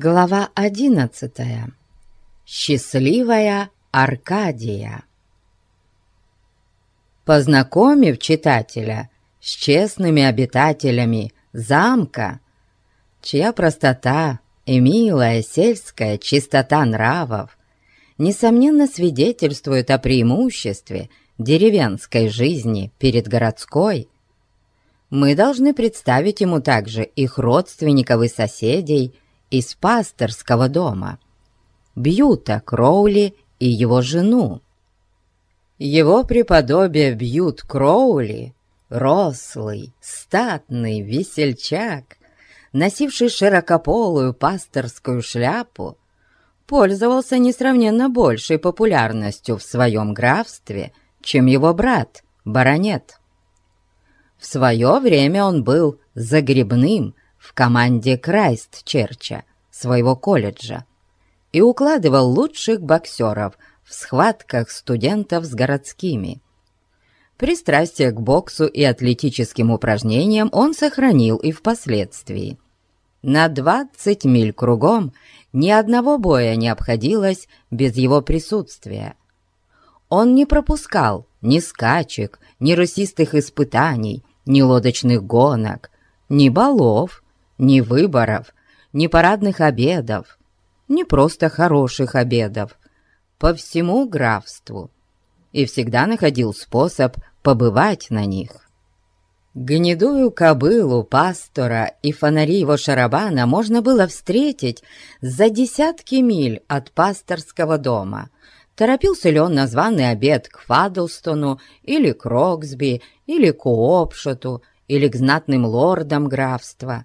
Глава одиннадцатая. Счастливая Аркадия. Познакомив читателя с честными обитателями замка, чья простота и милая сельская чистота нравов несомненно свидетельствуют о преимуществе деревенской жизни перед городской, мы должны представить ему также их родственников и соседей из пасторского дома, Бьюта Кроули и его жену. Его преподобие Бьют Кроули, рослый, статный весельчак, носивший широкополую пасторскую шляпу, пользовался несравненно большей популярностью в своем графстве, чем его брат, баронет. В свое время он был загребным в команде Крайст-Черча, своего колледжа, и укладывал лучших боксеров в схватках студентов с городскими. Пристрастие к боксу и атлетическим упражнениям он сохранил и впоследствии. На 20 миль кругом ни одного боя не обходилось без его присутствия. Он не пропускал ни скачек, ни рысистых испытаний, ни лодочных гонок, ни балов, ни выборов, ни парадных обедов, ни просто хороших обедов, по всему графству, и всегда находил способ побывать на них. Гнедую кобылу пастора и фонари его шарабана можно было встретить за десятки миль от пасторского дома. Торопился ли он на званый обед к Фадлстону или к Роксби или к Уопшоту, или к знатным лордам графства.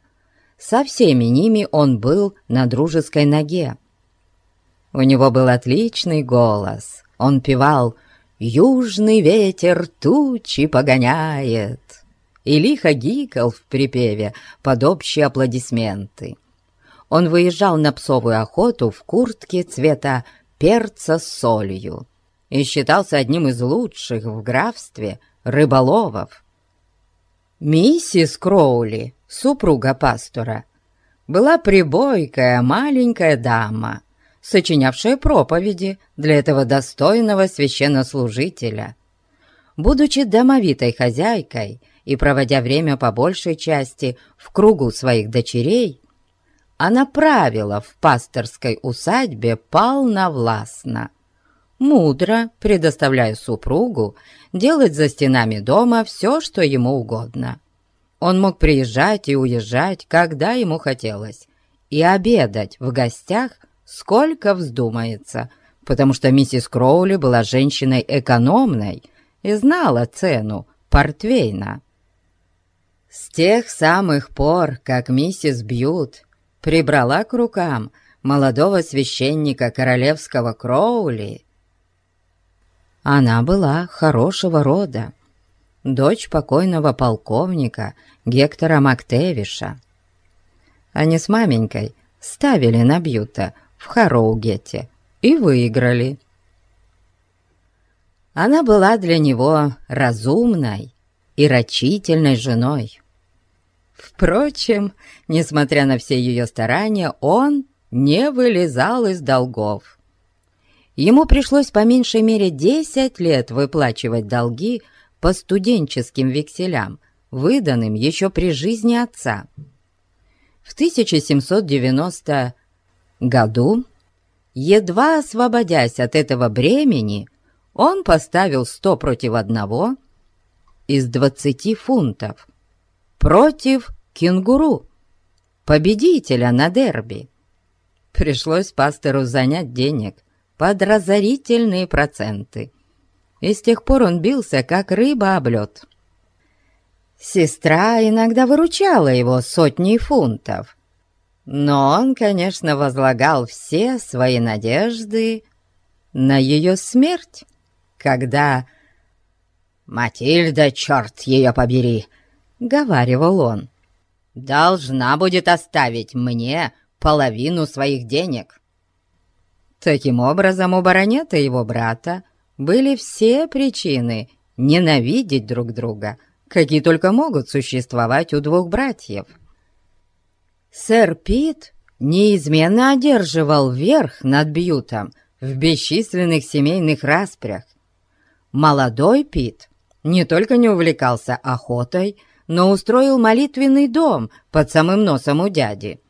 Со всеми ними он был на дружеской ноге. У него был отличный голос. Он певал «Южный ветер тучи погоняет» и лихо гикал в припеве под общие аплодисменты. Он выезжал на псовую охоту в куртке цвета перца с солью и считался одним из лучших в графстве – рыболовов. Миссис Кроули, супруга пастора, была прибойкая маленькая дама, сочинявшая проповеди для этого достойного священнослужителя. Будучи домовитой хозяйкой и проводя время по большей части в кругу своих дочерей, она правила в пасторской усадьбе полновластно – мудро предоставляя супругу делать за стенами дома все, что ему угодно. Он мог приезжать и уезжать, когда ему хотелось, и обедать в гостях сколько вздумается, потому что миссис Кроули была женщиной экономной и знала цену портвейна. С тех самых пор, как миссис Бьют прибрала к рукам молодого священника королевского Кроули, она была хорошего рода, дочь покойного полковника Гектора Мактевиша. Они с маменькой ставили на Бьюта в Хароугете и выиграли. Она была для него разумной и рачительной женой. Впрочем, несмотря на все ее старания, он не вылезал из долгов. Ему пришлось по меньшей мере 10 лет выплачивать долги по студенческим векселям, выданным еще при жизни отца. В 1790 году, едва освободясь от этого бремени, он поставил 100 против одного из 20 фунтов против кенгуру, победителя на дерби. Пришлось пастору занять денег – под разорительные проценты. И с тех пор он бился, как рыба об лед. Сестра иногда выручала его сотней фунтов, но он, конечно, возлагал все свои надежды на ее смерть, когда «Матильда, черт ее побери!» — говаривал он. «Должна будет оставить мне половину своих денег». Таким образом, у баронета его брата были все причины ненавидеть друг друга, какие только могут существовать у двух братьев. Сэр Пит неизменно одерживал верх над Бьютом в бесчисленных семейных распрях. Молодой Пит не только не увлекался охотой, но устроил молитвенный дом под самым носом у дяди.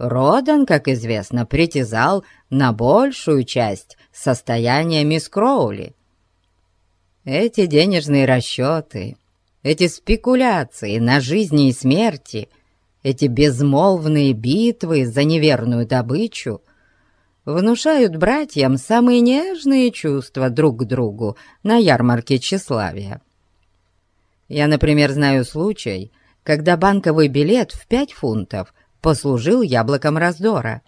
Родан, как известно, притязал на большую часть состояния мисс Кроули. Эти денежные расчеты, эти спекуляции на жизни и смерти, эти безмолвные битвы за неверную добычу внушают братьям самые нежные чувства друг к другу на ярмарке тщеславия. Я, например, знаю случай, когда банковый билет в пять фунтов послужил яблоком раздора,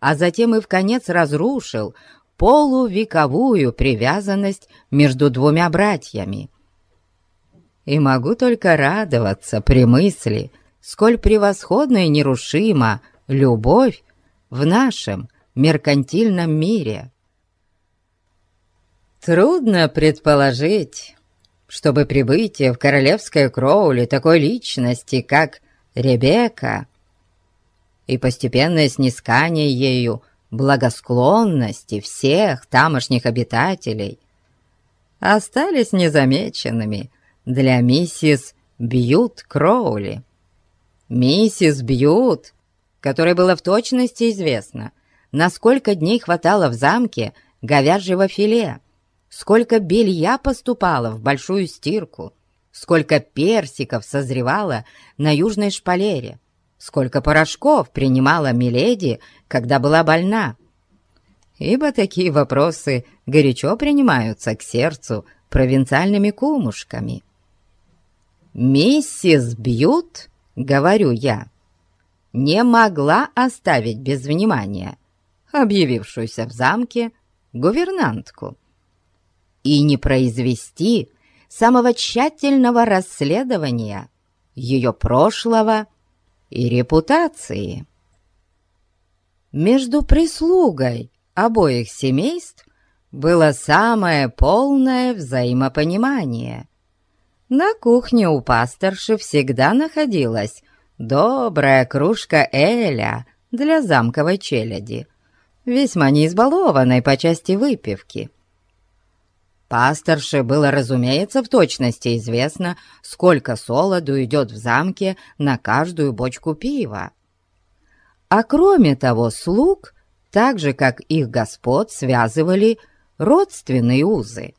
а затем и в конец разрушил полувековую привязанность между двумя братьями. И могу только радоваться при мысли, сколь превосходна и нерушима любовь в нашем меркантильном мире. Трудно предположить, чтобы прибытие в королевское Кроули такой личности, как Ребекка, и постепенное снискание ею благосклонности всех тамошних обитателей остались незамеченными для миссис Бьют Кроули. Миссис Бьют, которой было в точности известно, насколько дней хватало в замке говяжьего филе, сколько белья поступало в большую стирку, сколько персиков созревало на южной шпалере, сколько порошков принимала Миледи, когда была больна. Ибо такие вопросы горячо принимаются к сердцу провинциальными кумушками. «Миссис Бьют, — говорю я, — не могла оставить без внимания объявившуюся в замке гувернантку и не произвести самого тщательного расследования ее прошлого и репутации. Между прислугой обоих семейств было самое полное взаимопонимание. На кухне у пасторши всегда находилась добрая кружка Эля для замковой челяди, весьма не избалованной по части выпивки. Пасторше было, разумеется, в точности известно, сколько солоду идет в замке на каждую бочку пива. А кроме того, слуг, так же, как их господ, связывали родственные узы.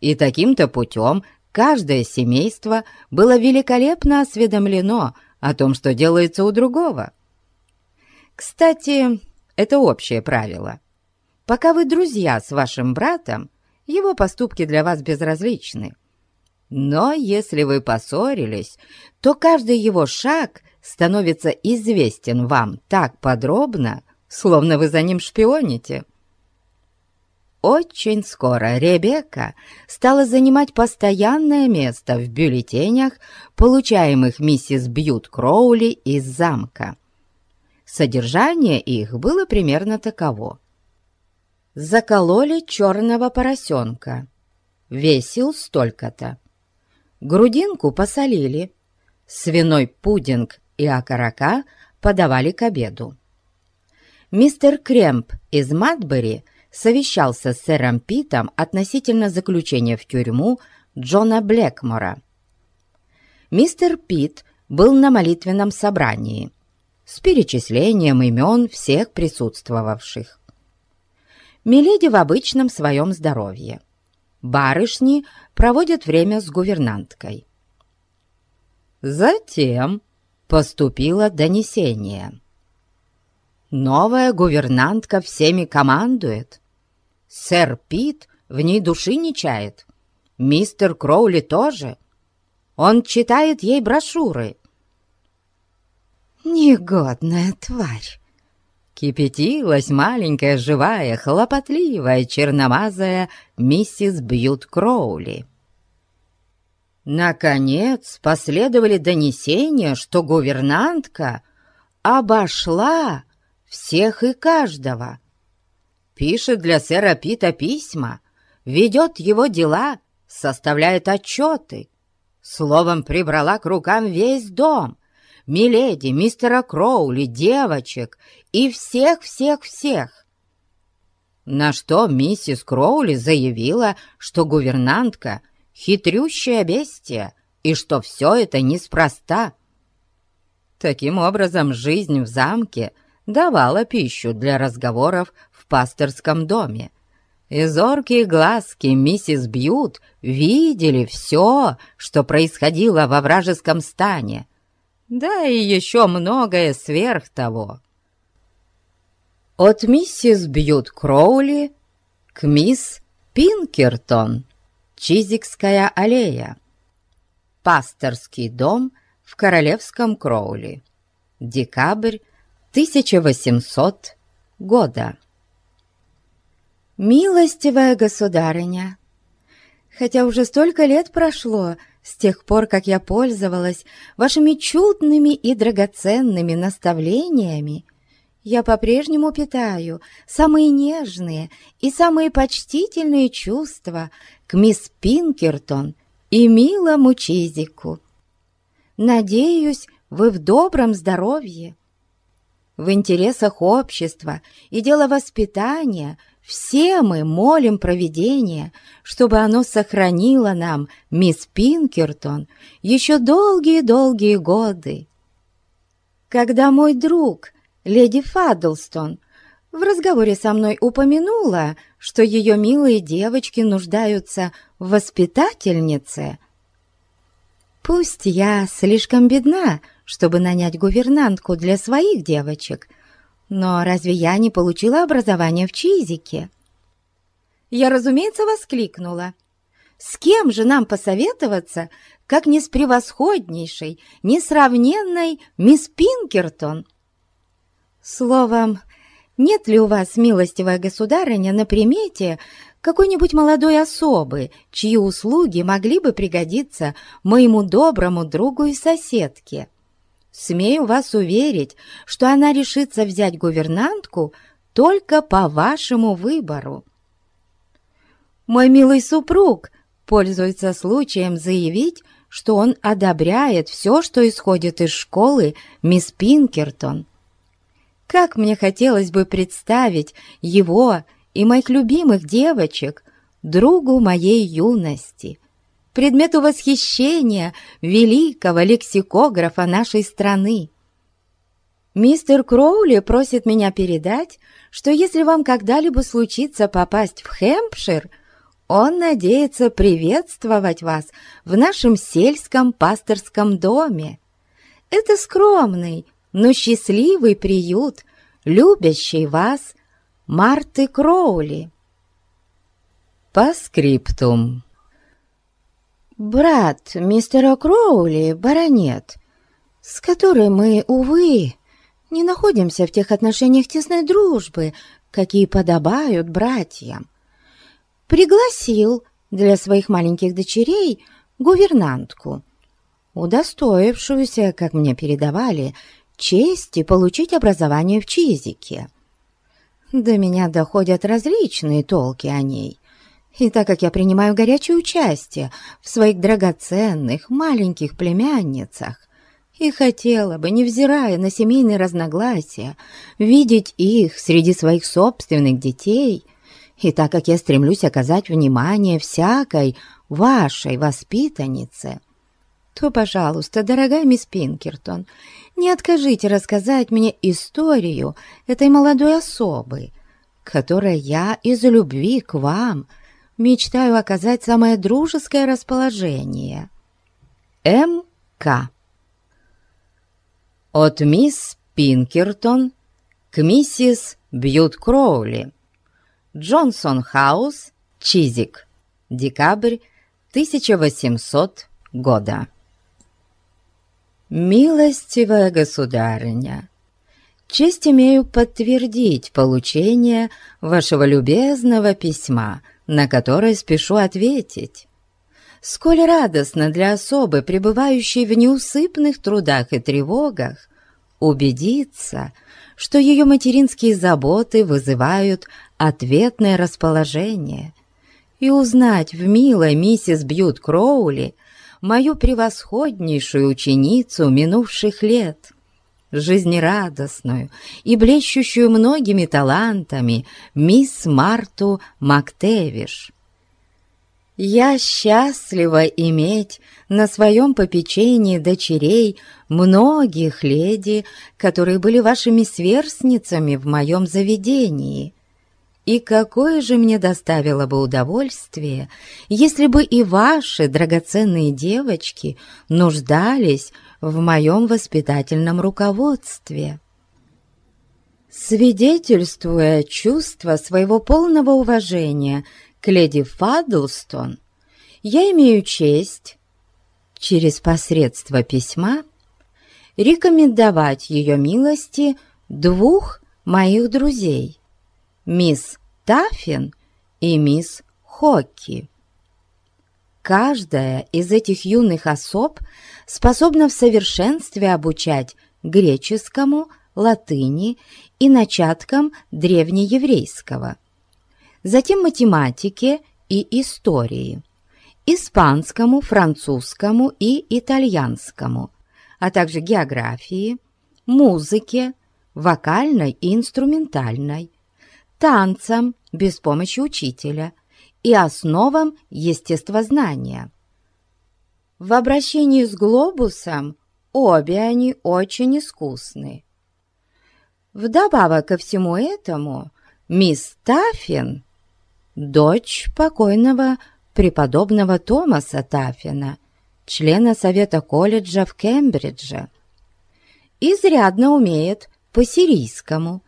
И таким-то путем каждое семейство было великолепно осведомлено о том, что делается у другого. Кстати, это общее правило. Пока вы друзья с вашим братом, его поступки для вас безразличны. Но если вы поссорились, то каждый его шаг становится известен вам так подробно, словно вы за ним шпионите. Очень скоро Ребекка стала занимать постоянное место в бюллетенях, получаемых миссис Бьют Кроули из замка. Содержание их было примерно таково закололи черного поросенка. Весил столько-то. Грудинку посолили. Свиной пудинг и окорока подавали к обеду. Мистер Кремп из Матбери совещался с сэром Питом относительно заключения в тюрьму Джона Блэкмора. Мистер Пит был на молитвенном собрании с перечислением имен всех присутствовавших. Миледи в обычном своем здоровье. Барышни проводят время с гувернанткой. Затем поступило донесение. Новая гувернантка всеми командует. Сэр Пит в ней души не чает. Мистер Кроули тоже. Он читает ей брошюры. «Негодная тварь!» Кипятилась маленькая, живая, хлопотливая, черномазая миссис Бьют Кроули. Наконец последовали донесения, что гувернантка обошла всех и каждого. Пишет для сэра Пита письма, ведет его дела, составляет отчеты. Словом, прибрала к рукам весь дом, миледи, мистера Кроули, девочек и всех-всех-всех. На что миссис Кроули заявила, что гувернантка — хитрющая бестия, и что все это неспроста. Таким образом, жизнь в замке давала пищу для разговоров в пасторском доме, и зоркие глазки миссис Бьют видели все, что происходило во вражеском стане, да и еще многое сверх того. От миссис Бьют Кроули к мисс Пинкертон, Чизикская аллея, пасторский дом в Королевском Кроули, декабрь 1800 года. «Милостивая государыня, хотя уже столько лет прошло с тех пор, как я пользовалась вашими чудными и драгоценными наставлениями, я по-прежнему питаю самые нежные и самые почтительные чувства к мисс Пинкертон и милому Чизику. Надеюсь, вы в добром здоровье. В интересах общества и дела воспитания – все мы молим провидение, чтобы оно сохранило нам мисс Пинкертон еще долгие-долгие годы. Когда мой друг, леди Фаддлстон, в разговоре со мной упомянула, что ее милые девочки нуждаются в воспитательнице, пусть я слишком бедна, чтобы нанять гувернантку для своих девочек — но разве я не получила образование в Чизике? Я, разумеется, воскликнула. С кем же нам посоветоваться, как не с превосходнейшей, несравненной мисс Пинкертон? Словом, нет ли у вас, милостивая государыня, на примете какой-нибудь молодой особы, чьи услуги могли бы пригодиться моему доброму другу и соседке?» Смею вас уверить, что она решится взять гувернантку только по вашему выбору. Мой милый супруг пользуется случаем заявить, что он одобряет все, что исходит из школы мисс Пинкертон. Как мне хотелось бы представить его и моих любимых девочек другу моей юности предмету восхищения великого лексикографа нашей страны. Мистер Кроули просит меня передать, что если вам когда-либо случится попасть в Хэмпшир, он надеется приветствовать вас в нашем сельском пасторском доме. Это скромный, но счастливый приют, любящий вас, Марты Кроули. По скриптум брат мистера Кроули, баронет, с которой мы, увы, не находимся в тех отношениях тесной дружбы, какие подобают братьям, пригласил для своих маленьких дочерей гувернантку, удостоившуюся, как мне передавали, чести получить образование в Чизике. До меня доходят различные толки о ней, и так как я принимаю горячее участие в своих драгоценных маленьких племянницах, и хотела бы, невзирая на семейные разногласия, видеть их среди своих собственных детей, и так как я стремлюсь оказать внимание всякой вашей воспитаннице, то, пожалуйста, дорогая мисс Пинкертон, не откажите рассказать мне историю этой молодой особы, которой я из любви к вам – мечтаю оказать самое дружеское расположение. М.К. От мисс Пинкертон к миссис Бьют Кроули. Джонсон Хаус, Чизик. Декабрь 1800 года. «Милостивая государыня, честь имею подтвердить получение вашего любезного письма на которое спешу ответить. Сколь радостно для особы, пребывающей в неусыпных трудах и тревогах, убедиться, что ее материнские заботы вызывают ответное расположение, и узнать в милой миссис Бьют Кроули мою превосходнейшую ученицу минувших лет, жизнерадостную и блещущую многими талантами мисс Марту Мактевиш. Я счастлива иметь на своем попечении дочерей многих леди, которые были вашими сверстницами в моем заведении. И какое же мне доставило бы удовольствие, если бы и ваши драгоценные девочки нуждались в моем воспитательном руководстве. Свидетельствуя чувство своего полного уважения к леди Фаддлстон, я имею честь через посредство письма рекомендовать ее милости двух моих друзей, мисс Таффин и мисс Хокки. Каждая из этих юных особ способна в совершенстве обучать греческому, латыни и начаткам древнееврейского, затем математике и истории, испанскому, французскому и итальянскому, а также географии, музыке, вокальной и инструментальной, танцам без помощи учителя и основам естествознания. В обращении с глобусом обе они очень искусны. Вдобавок ко всему этому, мисс Таффин, дочь покойного преподобного Томаса Таффина, члена Совета колледжа в Кембридже, изрядно умеет по-сирийскому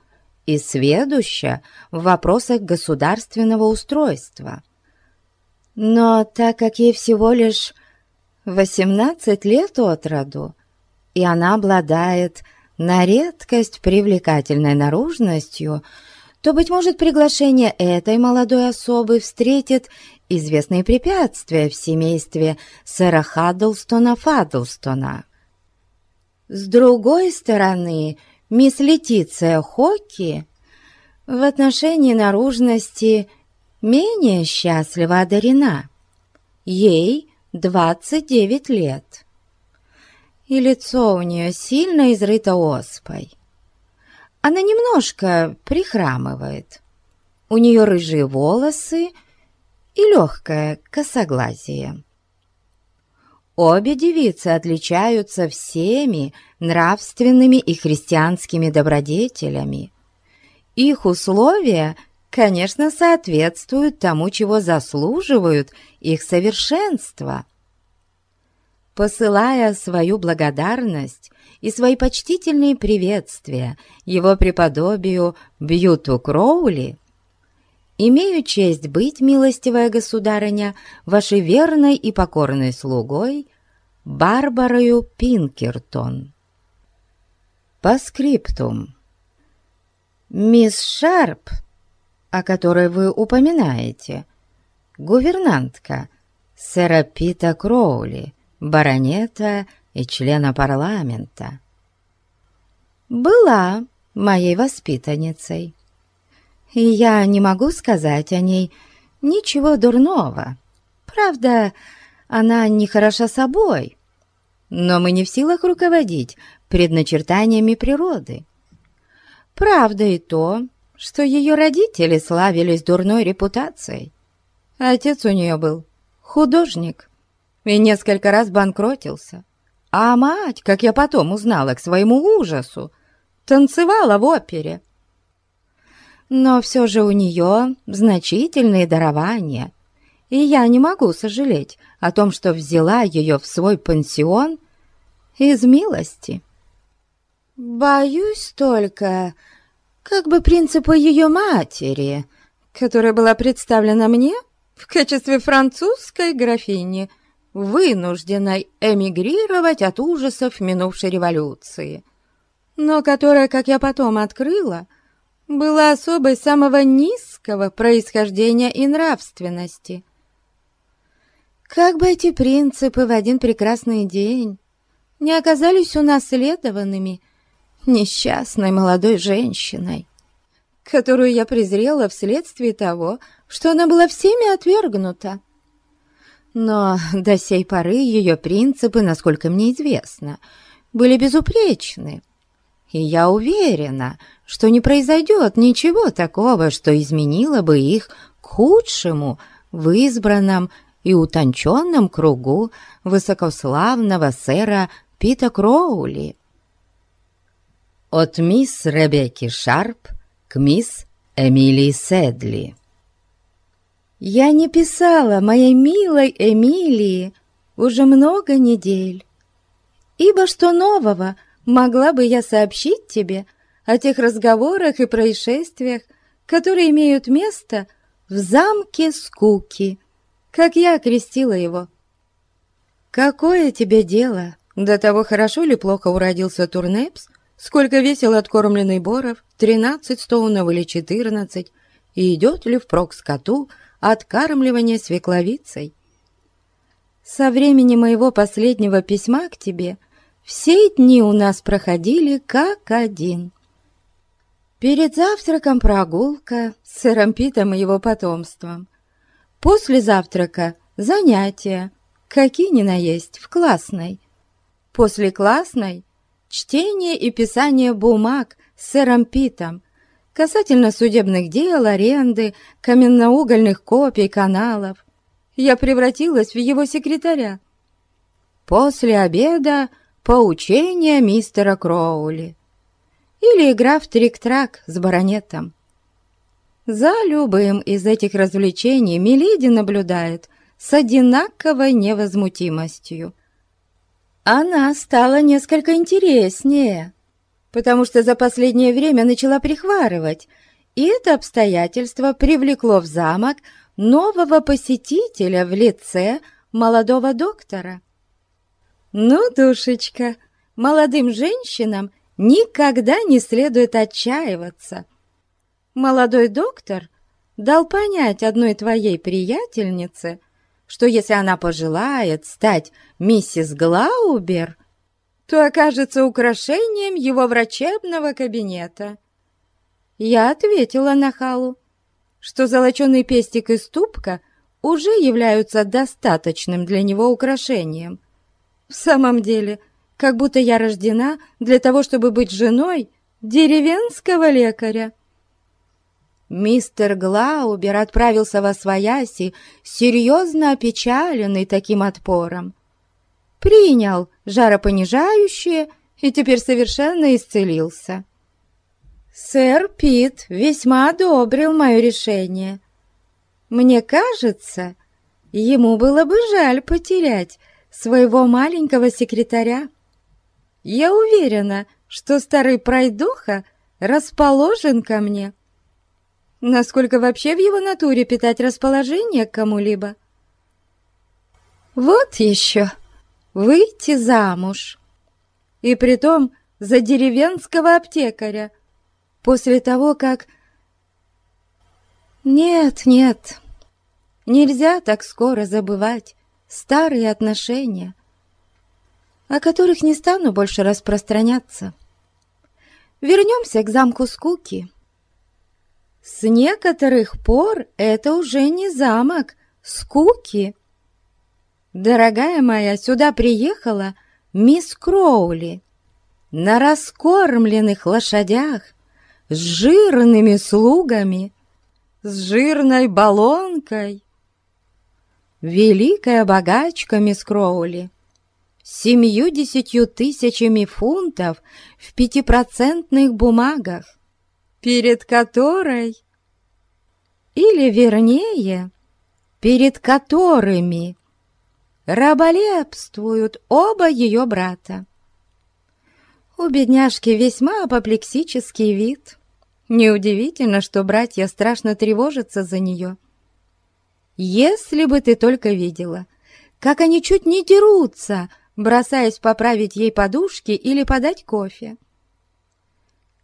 и сведуща в вопросах государственного устройства. Но так как ей всего лишь 18 лет от роду, и она обладает на редкость привлекательной наружностью, то, быть может, приглашение этой молодой особы встретит известные препятствия в семействе сэра Хаддлстона Фаддлстона. С другой стороны, мисс Летиция Хокки в отношении наружности менее счастливо одарена. Ей 29 лет, и лицо у нее сильно изрыто оспой. Она немножко прихрамывает. У нее рыжие волосы и легкое косоглазие. Обе девицы отличаются всеми нравственными и христианскими добродетелями. Их условия, конечно, соответствуют тому, чего заслуживают их совершенство. Посылая свою благодарность и свои почтительные приветствия его преподобию Бьюту Кроули, имею честь быть, милостивая государыня, вашей верной и покорной слугой Барбарою Пинкертон. По скриптум. Мисс Шарп, о которой вы упоминаете, гувернантка сэра Пита Кроули, баронета и члена парламента, была моей воспитанницей и я не могу сказать о ней ничего дурного. Правда, она не хороша собой, но мы не в силах руководить предначертаниями природы. Правда и то, что ее родители славились дурной репутацией. Отец у нее был художник и несколько раз банкротился, а мать, как я потом узнала к своему ужасу, танцевала в опере но все же у нее значительные дарования, и я не могу сожалеть о том, что взяла ее в свой пансион из милости. Боюсь только, как бы принципу ее матери, которая была представлена мне в качестве французской графини, вынужденной эмигрировать от ужасов минувшей революции, но которая, как я потом открыла, была особой самого низкого происхождения и нравственности. Как бы эти принципы в один прекрасный день не оказались унаследованными несчастной молодой женщиной, которую я презрела вследствие того, что она была всеми отвергнута. Но до сей поры ее принципы, насколько мне известно, были безупречны. И я уверена, что не произойдет ничего такого, что изменило бы их к худшему в избранном и утонченном кругу высокославного сэра Пита Кроули. От мисс Ребекки Шарп к мисс Эмилии Седли. Я не писала моей милой Эмилии уже много недель, ибо что нового могла бы я сообщить тебе о тех разговорах и происшествиях, которые имеют место в замке скуки, как я окрестила его. Какое тебе дело до того, хорошо или плохо уродился Турнепс, сколько весил откормленный Боров, тринадцать стоунов или четырнадцать, и идет ли впрок скоту откармливание свекловицей. Со времени моего последнего письма к тебе все дни у нас проходили как один. Перед завтраком прогулка с сэром Питом и его потомством. После завтрака занятия, какие ни на есть, в классной. После классной чтение и писание бумаг с сэром Питом, касательно судебных дел, аренды, каменноугольных копий, каналов. Я превратилась в его секретаря. После обеда поучение мистера Кроули или игра в трик-трак с баронетом. За любым из этих развлечений Миледи наблюдает с одинаковой невозмутимостью. Она стала несколько интереснее, потому что за последнее время начала прихварывать, и это обстоятельство привлекло в замок нового посетителя в лице молодого доктора. «Ну, душечка, молодым женщинам никогда не следует отчаиваться. Молодой доктор дал понять одной твоей приятельнице, что если она пожелает стать миссис Глаубер, то окажется украшением его врачебного кабинета. Я ответила Нахалу, что золоченый пестик и ступка уже являются достаточным для него украшением. В самом деле, как будто я рождена для того, чтобы быть женой деревенского лекаря. Мистер Глаубер отправился во свояси, серьезно опечаленный таким отпором принял жаропонижающее и теперь совершенно исцелился. Сэр Пит весьма одобрил мое решение. Мне кажется, ему было бы жаль потерять своего маленького секретаря. Я уверена, что старый пройдоха расположен ко мне. Насколько вообще в его натуре питать расположение к кому-либо? Вот еще выйти замуж. И притом за деревенского аптекаря, после того, как... Нет, нет, нельзя так скоро забывать старые отношения, о которых не стану больше распространяться. Вернемся к замку скуки. С некоторых пор это уже не замок скуки, «Дорогая моя, сюда приехала мисс Кроули на раскормленных лошадях с жирными слугами, с жирной баллонкой. Великая богачка мисс Кроули семью-десятью тысячами фунтов в пятипроцентных бумагах, перед которой, или вернее, перед которыми раболепствуют оба ее брата. У бедняжки весьма апоплексический вид. Неудивительно, что братья страшно тревожатся за нее. Если бы ты только видела, как они чуть не дерутся, бросаясь поправить ей подушки или подать кофе.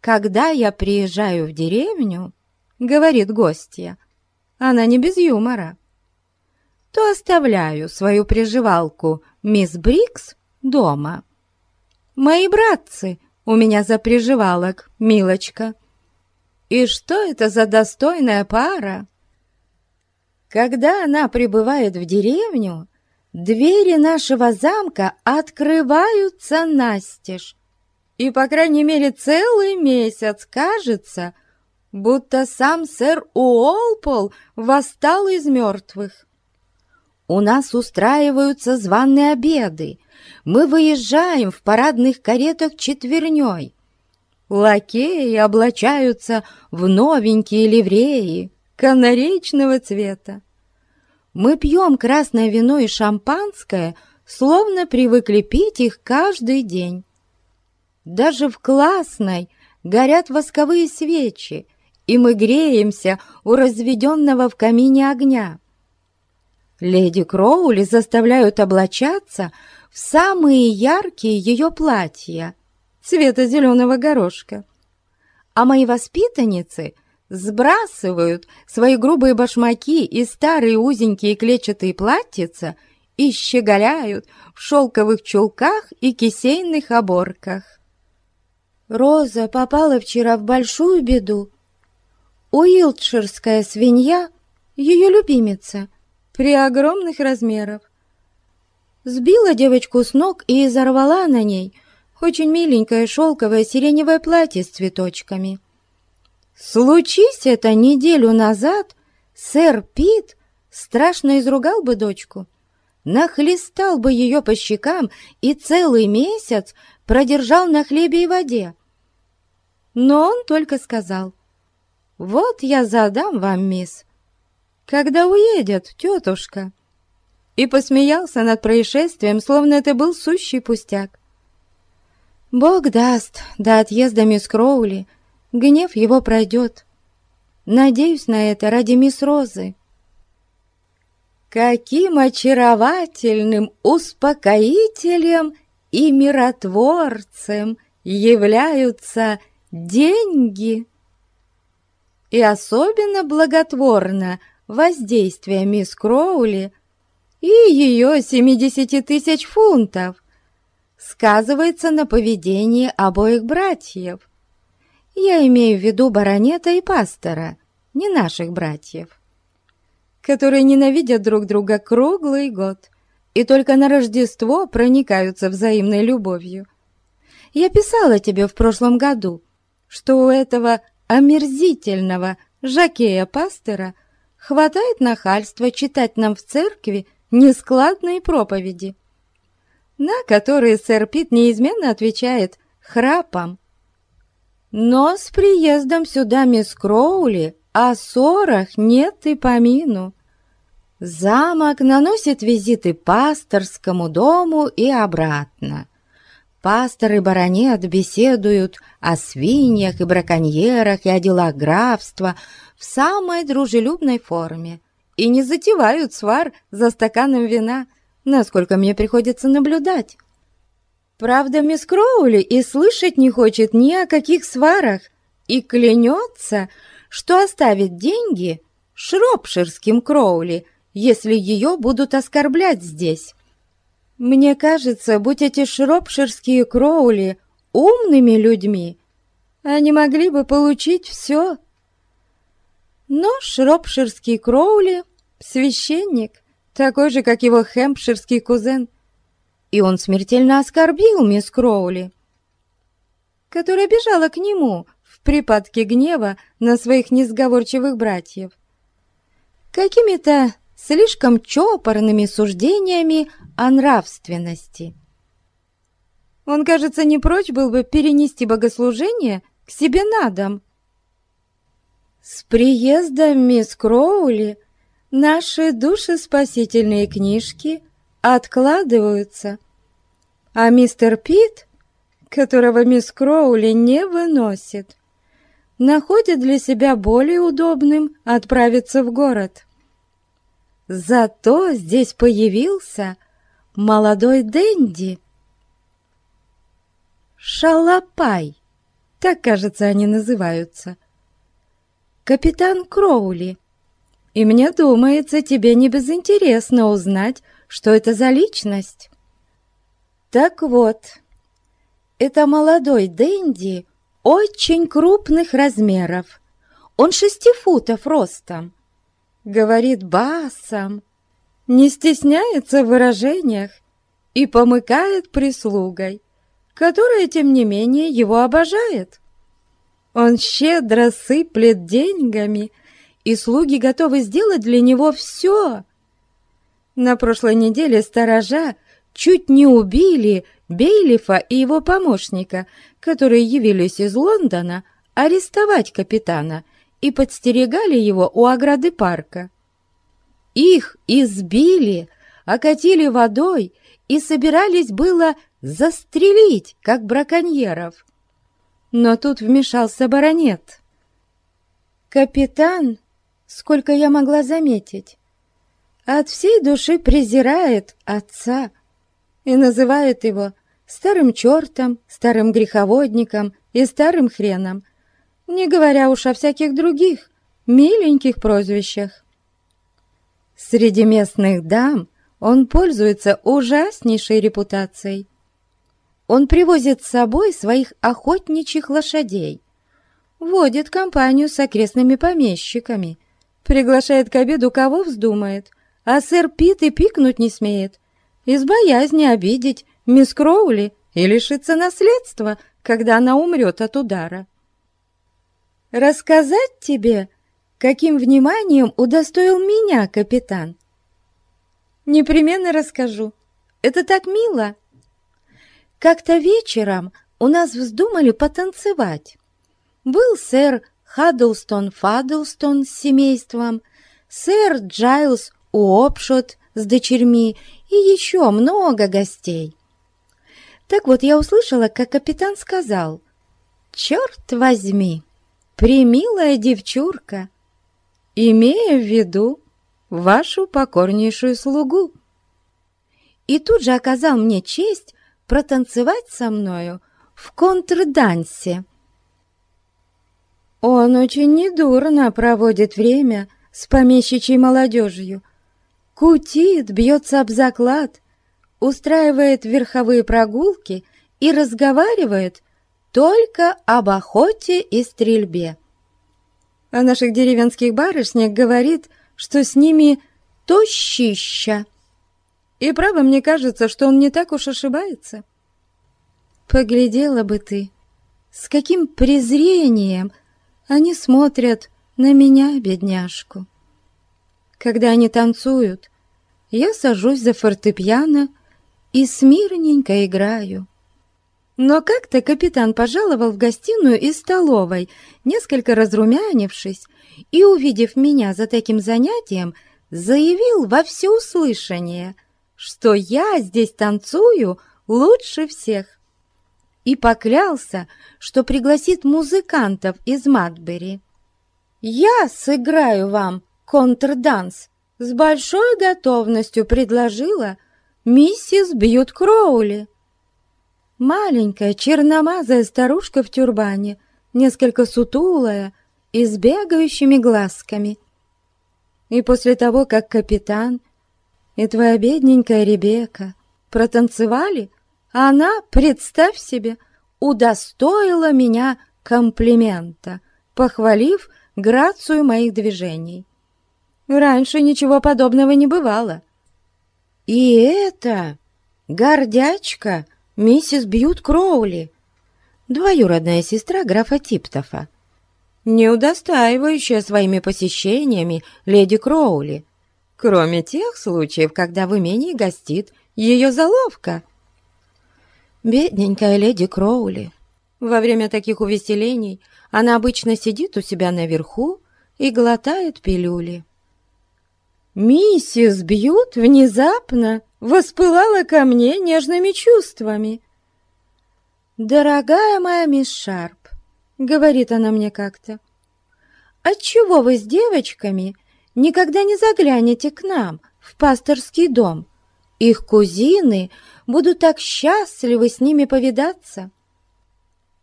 «Когда я приезжаю в деревню, — говорит гостья, — она не без юмора, то оставляю свою приживалку мисс Брикс дома. Мои братцы у меня за приживалок, милочка. И что это за достойная пара? Когда она прибывает в деревню, двери нашего замка открываются настежь. И, по крайней мере, целый месяц кажется, будто сам сэр Уолпол восстал из мертвых. У нас устраиваются званые обеды. Мы выезжаем в парадных каретах четверней. Лакеи облачаются в новенькие ливреи канаречного цвета. Мы пьем красное вино и шампанское, словно привыкли пить их каждый день. Даже в классной горят восковые свечи, и мы греемся у разведенного в камине огня. Леди Кроули заставляют облачаться в самые яркие ее платья цвета зеленого горошка. А мои воспитанницы сбрасывают свои грубые башмаки и старые узенькие клетчатые платьица и щеголяют в шелковых чулках и кисейных оборках. Роза попала вчера в большую беду. Уилтширская свинья, ее любимица — при огромных размеров. Сбила девочку с ног и изорвала на ней очень миленькое шелковое сиреневое платье с цветочками. Случись это неделю назад, сэр Пит страшно изругал бы дочку, нахлестал бы ее по щекам и целый месяц продержал на хлебе и воде. Но он только сказал, «Вот я задам вам, мисс, когда уедет тетушка?» И посмеялся над происшествием, словно это был сущий пустяк. «Бог даст, до отъезда мисс Кроули гнев его пройдет. Надеюсь на это ради мисс Розы». Каким очаровательным успокоителем и миротворцем являются деньги! И особенно благотворно воздействие мисс Кроули и ее 70 тысяч фунтов сказывается на поведении обоих братьев. Я имею в виду баронета и пастора, не наших братьев, которые ненавидят друг друга круглый год и только на Рождество проникаются взаимной любовью. Я писала тебе в прошлом году, что у этого омерзительного Жакея-пастора хватает нахальства читать нам в церкви нескладные проповеди, на которые сэр Пит неизменно отвечает храпом. Но с приездом сюда мисс Кроули о ссорах нет и помину. Замок наносит визиты пасторскому дому и обратно. Пастор и баронет беседуют о свиньях и браконьерах и о делах графства в самой дружелюбной форме и не затевают свар за стаканом вина, насколько мне приходится наблюдать. Правда, мисс Кроули и слышать не хочет ни о каких сварах и клянется, что оставит деньги шропширским Кроули, если ее будут оскорблять здесь. Мне кажется, будь эти шропширские кроули умными людьми, они могли бы получить все. Но шропширский кроули — священник, такой же, как его хэмпширский кузен, и он смертельно оскорбил мисс Кроули, которая бежала к нему в припадке гнева на своих несговорчивых братьев. Какими-то слишком чопорными суждениями о нравственности. Он, кажется, не прочь был бы перенести богослужение к себе на дом. С приездом мисс Кроули наши душеспасительные книжки откладываются, а мистер Пит, которого мисс Кроули не выносит, находит для себя более удобным отправиться в город. Зато здесь появился молодой Дэнди. Шалопай, так, кажется, они называются. Капитан Кроули. И мне думается, тебе не безинтересно узнать, что это за личность. Так вот, это молодой Дэнди очень крупных размеров. Он шести футов ростом говорит басом не стесняется в выражениях и помыкает прислугой, которая, тем не менее, его обожает. Он щедро сыплет деньгами, и слуги готовы сделать для него все. На прошлой неделе сторожа чуть не убили Бейлифа и его помощника, которые явились из Лондона арестовать капитана и подстерегали его у ограды парка. Их избили, окатили водой и собирались было застрелить, как браконьеров. Но тут вмешался баронет. Капитан, сколько я могла заметить, от всей души презирает отца и называет его старым чертом, старым греховодником и старым хреном, не говоря уж о всяких других миленьких прозвищах. Среди местных дам он пользуется ужаснейшей репутацией. Он привозит с собой своих охотничьих лошадей, водит компанию с окрестными помещиками, приглашает к обеду кого вздумает, а сэр Пит и пикнуть не смеет, из боязни обидеть мисс Кроули и лишиться наследства, когда она умрет от удара. Рассказать тебе, каким вниманием удостоил меня капитан? Непременно расскажу. Это так мило. Как-то вечером у нас вздумали потанцевать. Был сэр Хаддлстон Фаддлстон с семейством, сэр Джайлс Уопшот с дочерьми и еще много гостей. Так вот, я услышала, как капитан сказал, «Черт возьми, примилая девчурка, имея в виду вашу покорнейшую слугу». И тут же оказал мне честь протанцевать со мною в контрдансе. Он очень недурно проводит время с помещичьей молодежью, кутит, бьется об заклад, устраивает верховые прогулки и разговаривает только об охоте и стрельбе. О наших деревенских барышнях говорит, что с ними тощища. И право мне кажется, что он не так уж ошибается. Поглядела бы ты, с каким презрением они смотрят на меня, бедняжку. Когда они танцуют, я сажусь за фортепиано и смирненько играю. Но как-то капитан пожаловал в гостиную из столовой, несколько разрумянившись, и, увидев меня за таким занятием, заявил во всеуслышание, что я здесь танцую лучше всех. И поклялся, что пригласит музыкантов из Матбери. «Я сыграю вам контрданс», с большой готовностью предложила миссис Бьют Кроули. Маленькая черномазая старушка в тюрбане, несколько сутулая и с бегающими глазками. И после того, как капитан и твоя бедненькая Ребека протанцевали, она, представь себе, удостоила меня комплимента, похвалив грацию моих движений. Раньше ничего подобного не бывало. И это гордячка миссис Бьют Кроули, двоюродная сестра графа Типтофа, не удостаивающая своими посещениями леди Кроули, кроме тех случаев, когда в имении гостит ее заловка. Бедненькая леди Кроули. Во время таких увеселений она обычно сидит у себя наверху и глотает пилюли. Миссис Бьют внезапно воспылала ко мне нежными чувствами. «Дорогая моя мисс Шарп», — говорит она мне как-то, — «отчего вы с девочками никогда не заглянете к нам в пасторский дом? Их кузины будут так счастливы с ними повидаться».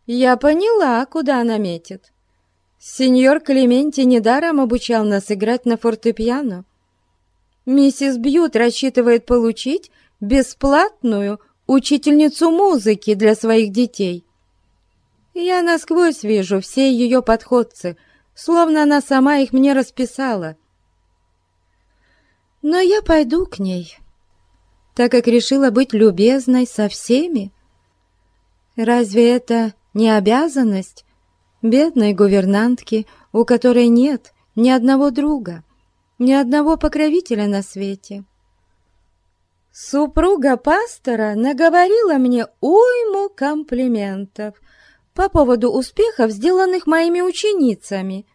Я поняла, куда она метит. Сеньор Клементи недаром обучал нас играть на фортепиано. Миссис Бьют рассчитывает получить бесплатную учительницу музыки для своих детей. Я насквозь вижу все ее подходцы, словно она сама их мне расписала. Но я пойду к ней, так как решила быть любезной со всеми. Разве это не обязанность бедной гувернантки, у которой нет ни одного друга, ни одного покровителя на свете?» Супруга пастора наговорила мне уйму комплиментов по поводу успехов, сделанных моими ученицами,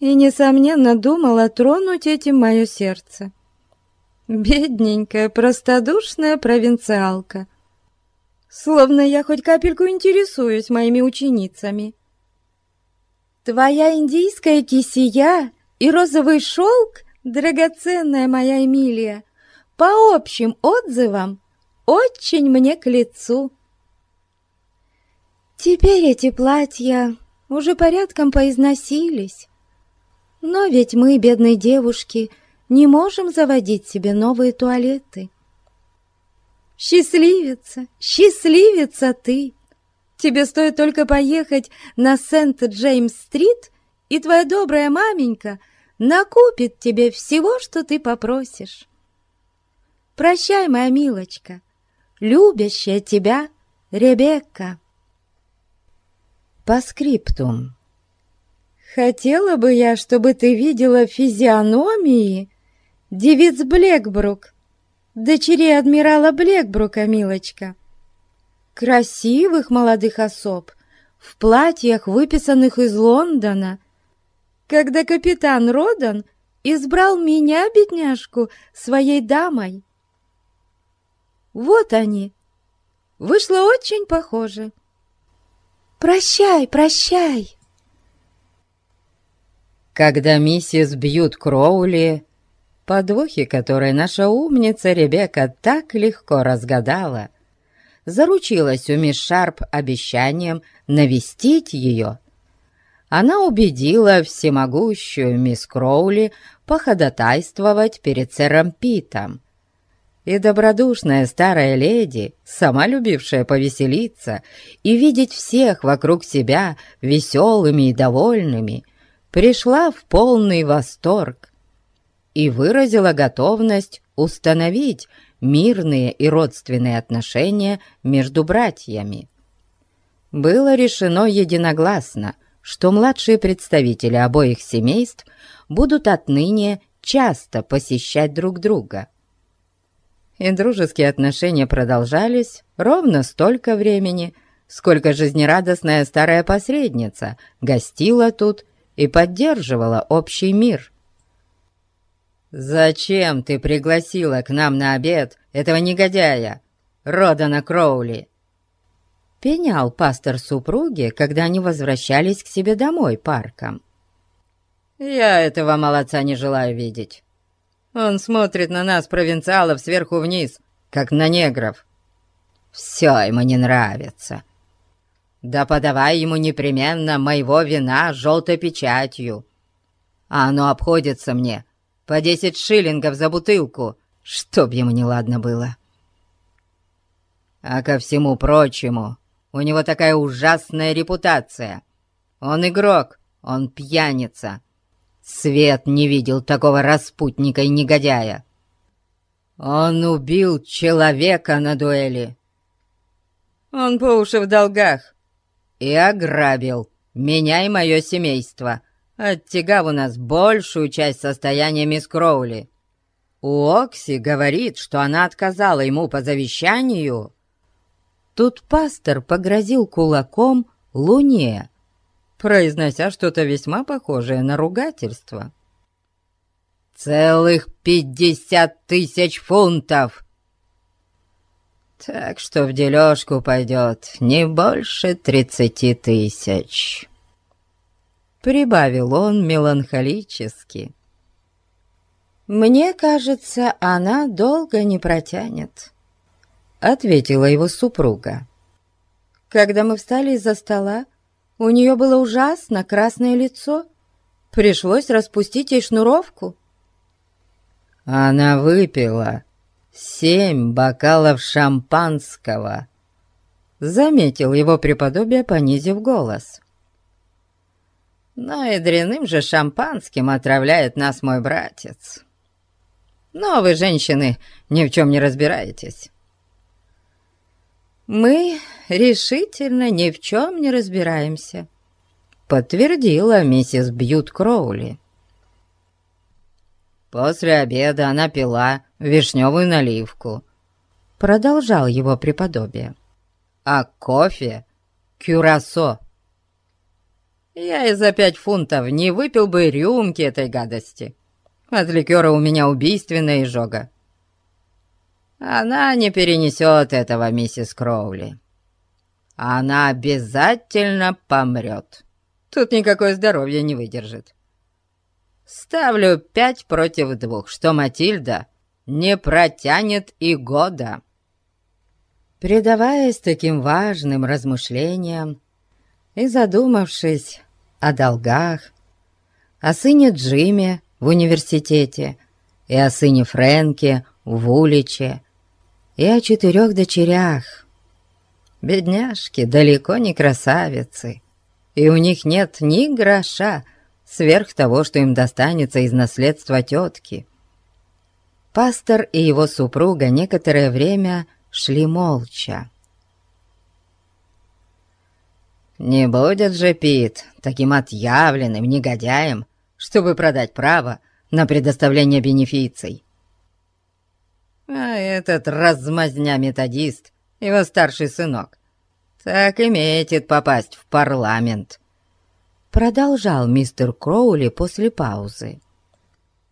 и, несомненно, думала тронуть этим мое сердце. Бедненькая, простодушная провинциалка. Словно я хоть капельку интересуюсь моими ученицами. Твоя индийская кисия и розовый шелк, драгоценная моя Эмилия, по общим отзывам, очень мне к лицу. Теперь эти платья уже порядком поизносились. Но ведь мы, бедные девушки, не можем заводить себе новые туалеты. Счастливица, счастливица ты! Тебе стоит только поехать на Сент-Джеймс-стрит, и твоя добрая маменька накупит тебе всего, что ты попросишь. Прощай, моя милочка, любящая тебя Ребекка. По скриптум. Хотела бы я, чтобы ты видела физиономии девиц Блэкбрук, дочерей адмирала Блэкбрука, милочка. Красивых молодых особ в платьях, выписанных из Лондона, когда капитан Родан избрал меня, бедняжку, своей дамой. Вот они. Вышло очень похоже. Прощай, прощай. Когда миссис Бьют Кроули, подвохи которой наша умница Ребекка так легко разгадала, заручилась у мисс Шарп обещанием навестить ее, она убедила всемогущую мисс Кроули походатайствовать перед сэром Питом, и добродушная старая леди, сама любившая повеселиться и видеть всех вокруг себя веселыми и довольными, пришла в полный восторг и выразила готовность установить мирные и родственные отношения между братьями. Было решено единогласно, что младшие представители обоих семейств будут отныне часто посещать друг друга – и дружеские отношения продолжались ровно столько времени, сколько жизнерадостная старая посредница гостила тут и поддерживала общий мир. «Зачем ты пригласила к нам на обед этого негодяя, Родана Кроули?» Пенял пастор супруги, когда они возвращались к себе домой парком. «Я этого молодца не желаю видеть. Он смотрит на нас, провинциалов, сверху вниз, как на негров. Все ему не нравится. Да подавай ему непременно моего вина с желтой печатью. А оно обходится мне по десять шиллингов за бутылку, чтоб ему неладно было. А ко всему прочему, у него такая ужасная репутация. Он игрок, он пьяница, Свет не видел такого распутника и негодяя. Он убил человека на дуэли. Он по уши в долгах и ограбил меня и мое семейство, оттягав у нас большую часть состояния мисс Кроули. У Окси говорит, что она отказала ему по завещанию. Тут пастор погрозил кулаком Луне, произнося что-то весьма похожее на ругательство. «Целых пятьдесят тысяч фунтов!» «Так что в дележку пойдет не больше тридцати тысяч», — прибавил он меланхолически. «Мне кажется, она долго не протянет», — ответила его супруга. Когда мы встали из-за стола, у нее было ужасно красное лицо. Пришлось распустить ей шнуровку. Она выпила семь бокалов шампанского. Заметил его преподобие, понизив голос. Но и дряным же шампанским отравляет нас мой братец. Но вы, женщины, ни в чем не разбираетесь». «Мы решительно ни в чем не разбираемся», — подтвердила миссис Бьют Кроули. После обеда она пила вишневую наливку. Продолжал его преподобие. А кофе — кюрасо. Я и за пять фунтов не выпил бы рюмки этой гадости. От ликера у меня убийственная изжога. Она не перенесет этого, миссис Кроули. Она обязательно помрет. Тут никакое здоровье не выдержит. Ставлю пять против двух, что Матильда не протянет и года. Предаваясь таким важным размышлениям и задумавшись о долгах, о сыне Джиме в университете и о сыне Фрэнке в Уличе и о четырех дочерях. Бедняжки далеко не красавицы, и у них нет ни гроша сверх того, что им достанется из наследства тетки. Пастор и его супруга некоторое время шли молча. «Не будет же Пит таким отъявленным негодяем, чтобы продать право на предоставление бенефиций. А этот размазня-методист, его старший сынок, так и метит попасть в парламент продолжал мистер Кроули после паузы.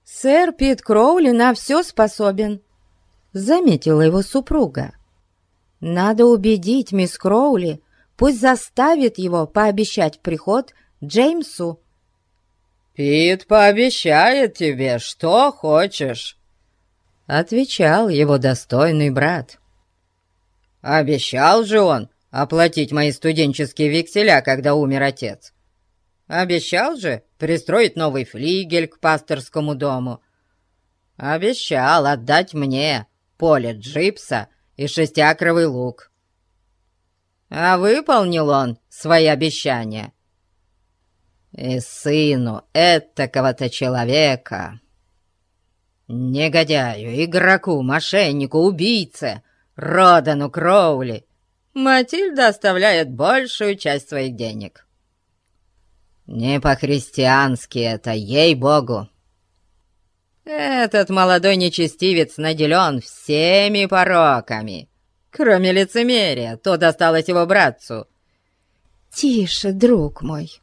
«Сэр Пит Кроули на все способен», — заметила его супруга. «Надо убедить мисс Кроули, пусть заставит его пообещать приход Джеймсу». «Пит пообещает тебе, что хочешь», — отвечал его достойный брат. «Обещал же он оплатить мои студенческие векселя, когда умер отец. Обещал же пристроить новый флигель к пасторскому дому. Обещал отдать мне поле джипса и шестиакровый лук. А выполнил он свои обещания. И сыну этакого-то человека, негодяю, игроку, мошеннику, убийце, Родану Кроули, Матильда оставляет большую часть своих денег. «Не по-христиански это, ей-богу!» «Этот молодой нечестивец наделен всеми пороками, кроме лицемерия, то досталось его братцу». «Тише, друг мой,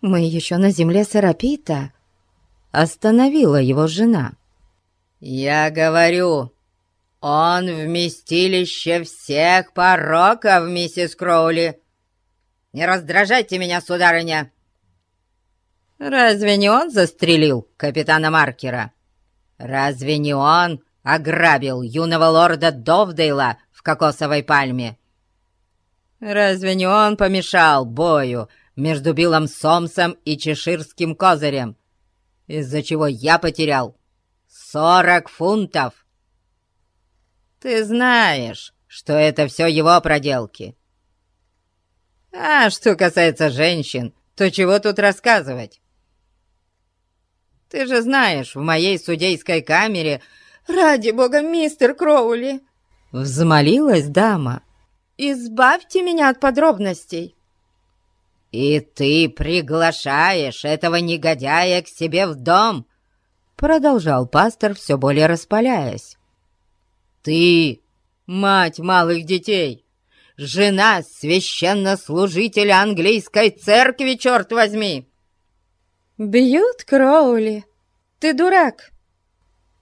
мы еще на земле Сарапита», — остановила его жена. «Я говорю, он вместилище всех пороков, миссис Кроули. Не раздражайте меня, сударыня!» Разве не он застрелил капитана Маркера? Разве не он ограбил юного лорда Довдейла в кокосовой пальме? Разве не он помешал бою между Биллом Сомсом и Чеширским козырем, из-за чего я потерял сорок фунтов? Ты знаешь, что это все его проделки. А что касается женщин, то чего тут рассказывать? Ты же знаешь, в моей судейской камере...» «Ради бога, мистер Кроули!» Взмолилась дама. «Избавьте меня от подробностей!» «И ты приглашаешь этого негодяя к себе в дом?» Продолжал пастор, все более распаляясь. «Ты, мать малых детей, жена священнослужителя английской церкви, черт возьми!» «Бьют Кроули, ты дурак!»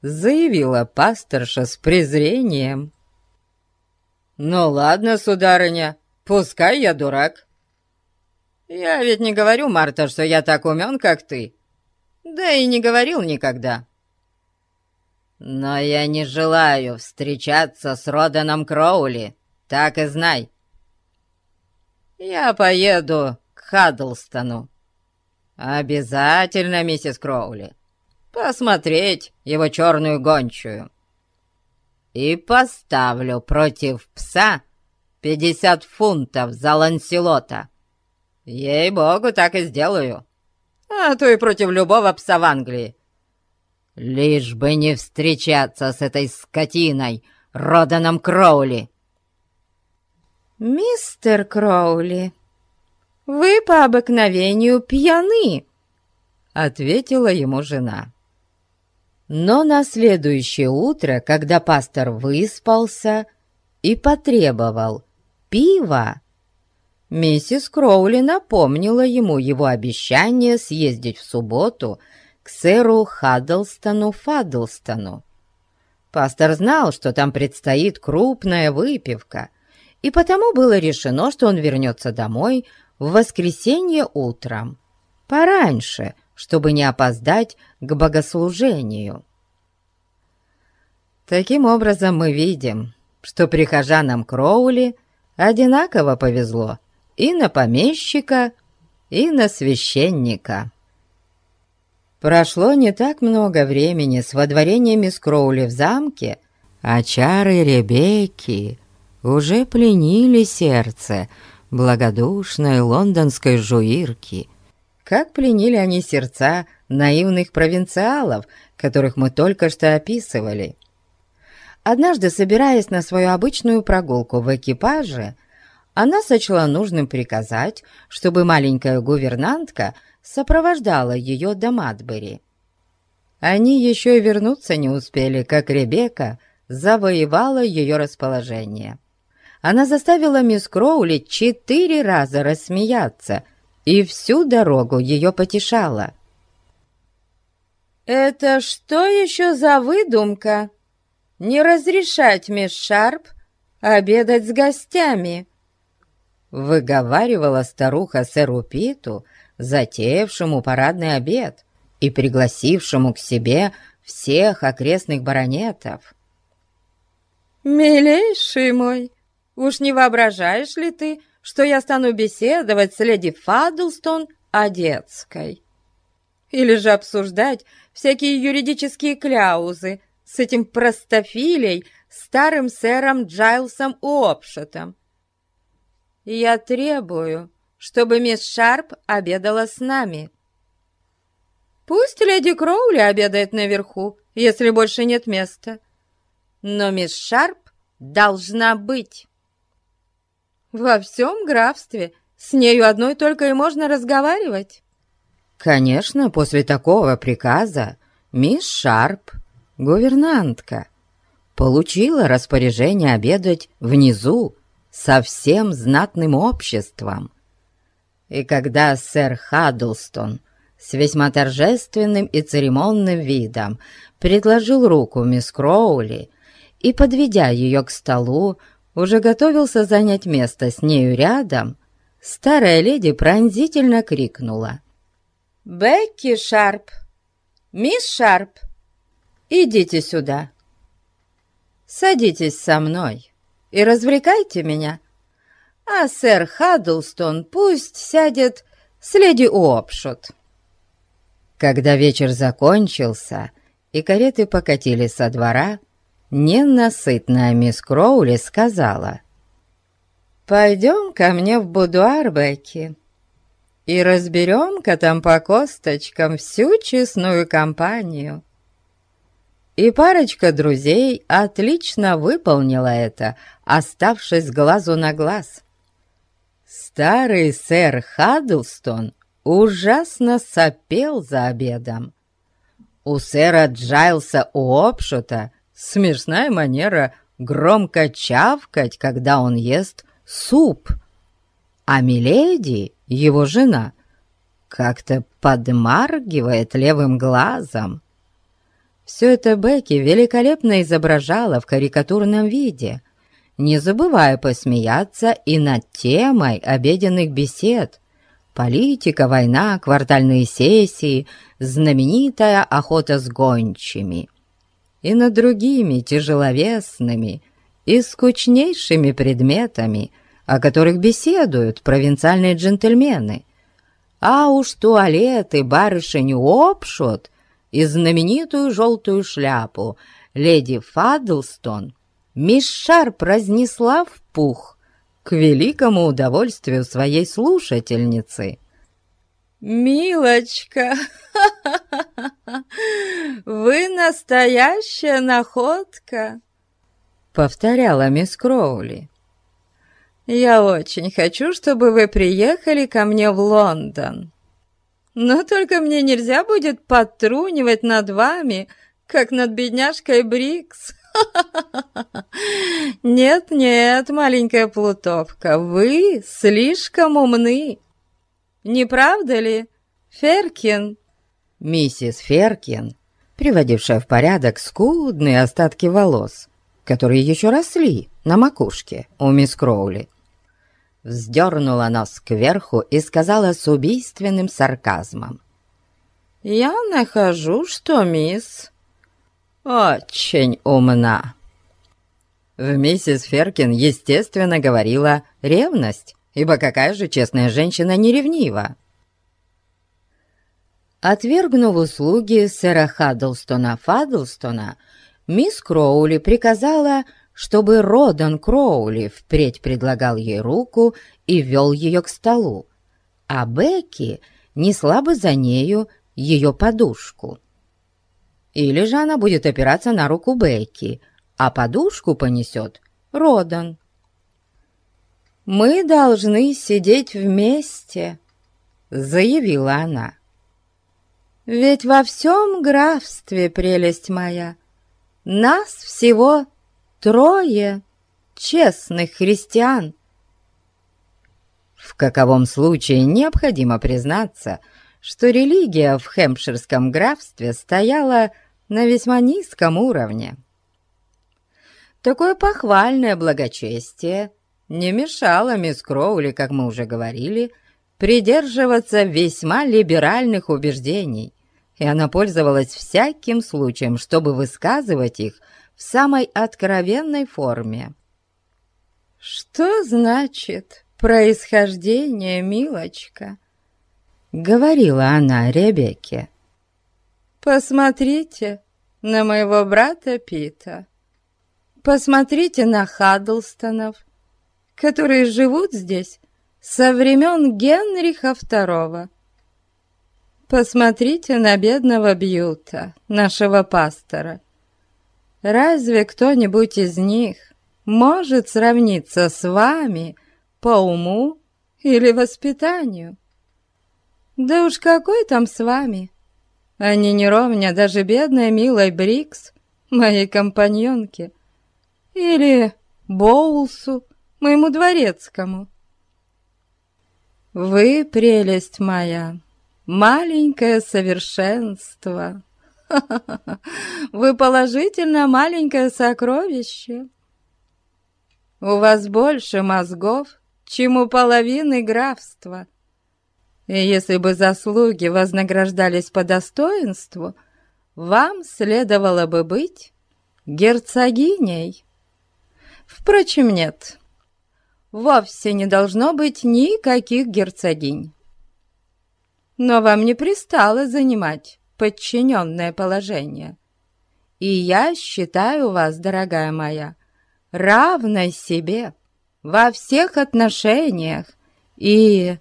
Заявила пасторша с презрением. «Ну ладно, сударыня, пускай я дурак. Я ведь не говорю, Марта, что я так умен, как ты. Да и не говорил никогда. Но я не желаю встречаться с Роданом Кроули, так и знай. Я поеду к Хаддлстону «Обязательно, миссис Кроули, посмотреть его черную гончую. И поставлю против пса пятьдесят фунтов за Ланселота. Ей-богу, так и сделаю. А то и против любого пса в Англии. лишь бы не встречаться с этой скотиной, Роданом Кроули!» «Мистер Кроули, вы по обыкновению пьяны!» — ответила ему жена. Но на следующее утро, когда пастор выспался и потребовал пива, миссис Кроули напомнила ему его обещание съездить в субботу к сэру Хаддлстону Фаддлстону. Пастор знал, что там предстоит крупная выпивка, и потому было решено, что он вернется домой в воскресенье утром, пораньше, чтобы не опоздать к богослужению. Таким образом, мы видим, что прихожанам Кроули одинаково повезло и на помещика, и на священника. Прошло не так много времени с водворения мисс Кроули в замке, а чары Ребекки уже пленили сердце благодушной лондонской жуирки — как пленили они сердца наивных провинциалов, которых мы только что описывали. Однажды, собираясь на свою обычную прогулку в экипаже, она сочла нужным приказать, чтобы маленькая гувернантка сопровождала ее до Матбери. Они еще и вернуться не успели, как Ребекка завоевала ее расположение. Она заставила мисс Кроули четыре раза рассмеяться — и всю дорогу ее потешала. «Это что еще за выдумка? Не разрешать мисс Шарп обедать с гостями?» Выговаривала старуха сэру Питу, затеявшему парадный обед и пригласившему к себе всех окрестных баронетов. «Милейший мой, уж не воображаешь ли ты, что я стану беседовать с леди Фаддлстон о детской. Или же обсуждать всякие юридические кляузы с этим простофилей, старым сэром Джайлсом Уопшотом. Я требую, чтобы мисс Шарп обедала с нами. Пусть леди Кроули обедает наверху, если больше нет места. Но мисс Шарп должна быть. Во всем графстве с нею одной только и можно разговаривать. Конечно, после такого приказа мисс Шарп, гувернантка, получила распоряжение обедать внизу со всем знатным обществом. И когда сэр Хаддлстон с весьма торжественным и церемонным видом предложил руку мисс Кроули и, подведя ее к столу, уже готовился занять место с нею рядом, старая леди пронзительно крикнула. «Бекки Шарп! Мисс Шарп! Идите сюда! Садитесь со мной и развлекайте меня, а сэр Хаддлстон пусть сядет с леди Уопшот». Когда вечер закончился и кареты покатили со двора, ненасытная мисс Кроули сказала, «Пойдем ко мне в будуар, Бекки, и разберем-ка там по косточкам всю честную компанию». И парочка друзей отлично выполнила это, оставшись глазу на глаз. Старый сэр Хаддлстон ужасно сопел за обедом. У сэра Джайлса Уопшута смешная манера громко чавкать, когда он ест суп. А Миледи, его жена, как-то подмаргивает левым глазом. Все это Бекки великолепно изображала в карикатурном виде, не забывая посмеяться и над темой обеденных бесед. Политика, война, квартальные сессии, знаменитая охота с гончими — и над другими тяжеловесными и скучнейшими предметами, о которых беседуют провинциальные джентльмены. А уж туалеты барышень Опшот и знаменитую желтую шляпу леди Фаддлстон мисс Шарп разнесла в пух к великому удовольствию своей слушательницы. «Милочка, вы настоящая находка!» Повторяла мисс Кроули. «Я очень хочу, чтобы вы приехали ко мне в Лондон. Но только мне нельзя будет подтрунивать над вами, как над бедняжкой Брикс. Нет-нет, маленькая плутовка, вы слишком умны. Не правда ли, Феркин?» Миссис Феркин, приводившая в порядок скудные остатки волос, которые еще росли на макушке у мисс Кроули, вздернула нос кверху и сказала с убийственным сарказмом. «Я нахожу, что мисс очень умна». В миссис Феркин, естественно, говорила ревность, ибо какая же честная женщина не ревнива? Отвергнув услуги сэра Хаддлстона Фаддлстона, мисс Кроули приказала, чтобы Родан Кроули впредь предлагал ей руку и вел ее к столу, а Бекки несла бы за нею ее подушку. Или же она будет опираться на руку Бекки, а подушку понесет Родан. «Мы должны сидеть вместе», — заявила она. «Ведь во всем графстве, прелесть моя, нас всего трое честных христиан». В каковом случае необходимо признаться, что религия в Хэмпширском графстве стояла на весьма низком уровне. Такое похвальное благочестие не мешало мисс Кроули, как мы уже говорили, придерживаться весьма либеральных убеждений, и она пользовалась всяким случаем, чтобы высказывать их в самой откровенной форме. «Что значит происхождение, милочка?» — говорила она Ребекке. «Посмотрите на моего брата Пита. Посмотрите на Хаддлстонов, которые живут здесь со времен Генриха II. Посмотрите на бедного Бьюта, нашего пастора. Разве кто-нибудь из них может сравниться с вами по уму или воспитанию? Да уж какой там с вами? Они не ровня даже бедной милой Брикс, моей компаньонке, или Боулсу, моему дворецкому. Вы, прелесть моя, маленькое совершенство. Вы положительно маленькое сокровище. У вас больше мозгов, чем у половины графства. И если бы заслуги вознаграждались по достоинству, вам следовало бы быть герцогиней. Впрочем, нет, вовсе не должно быть никаких герцогинь. Но вам не пристало занимать подчиненное положение. И я считаю вас, дорогая моя, равной себе во всех отношениях и...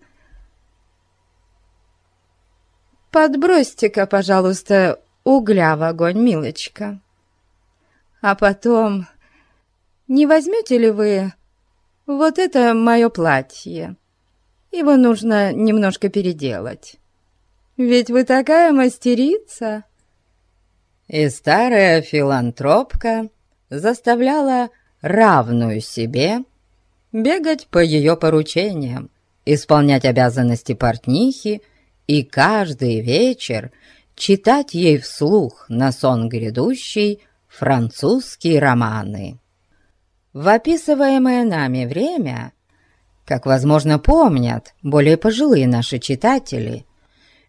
Подбросьте-ка, пожалуйста, угля в огонь, милочка. А потом не возьмете ли вы вот это мое платье? Его нужно немножко переделать. Ведь вы такая мастерица!» И старая филантропка заставляла равную себе бегать по ее поручениям, исполнять обязанности портнихи и каждый вечер читать ей вслух на сон грядущий французские романы. В описываемое нами время, как, возможно, помнят более пожилые наши читатели,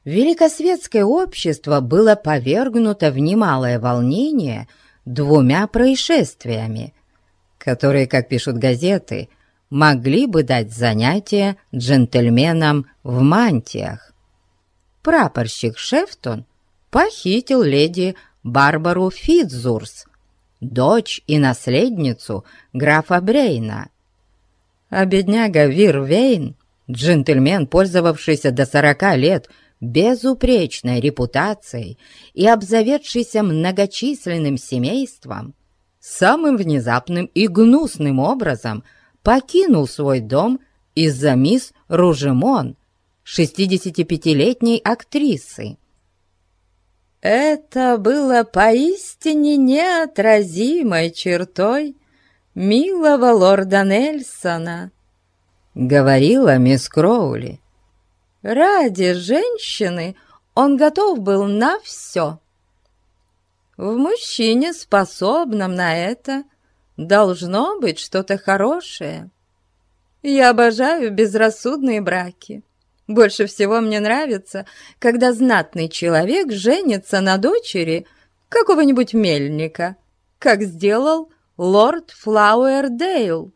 великосветское общество было повергнуто в немалое волнение двумя происшествиями, которые, как пишут газеты, могли бы дать занятие джентльменам в мантиях. Прапорщик Шефтон похитил леди Барбару Фитзурс дочь и наследницу графа Брейна. А бедняга Вир Вейн, джентльмен, пользовавшийся до сорока лет безупречной репутацией и обзаведшийся многочисленным семейством, самым внезапным и гнусным образом покинул свой дом из-за мисс Ружемон, 65-летней актрисы. Это было поистине неотразимой чертой милого лорда Нельсона, говорила мисс Кроули. Ради женщины он готов был на все. В мужчине, способном на это, должно быть что-то хорошее. Я обожаю безрассудные браки. Больше всего мне нравится, когда знатный человек женится на дочери какого-нибудь мельника, как сделал лорд Флауэрдейл.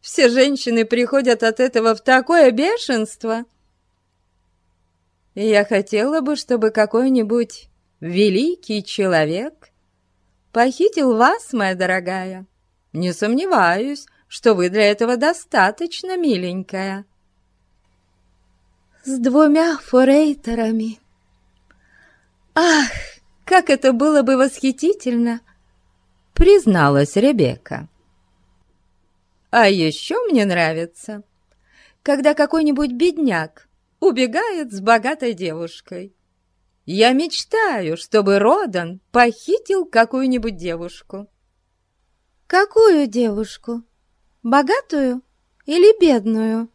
Все женщины приходят от этого в такое бешенство. Я хотела бы, чтобы какой-нибудь великий человек похитил вас, моя дорогая. Не сомневаюсь, что вы для этого достаточно миленькая. С двумя форейтерами. Ах, как это было бы восхитительно, призналась Ребекка. А еще мне нравится, когда какой-нибудь бедняк убегает с богатой девушкой. Я мечтаю, чтобы Родан похитил какую-нибудь девушку. Какую девушку? Богатую или бедную?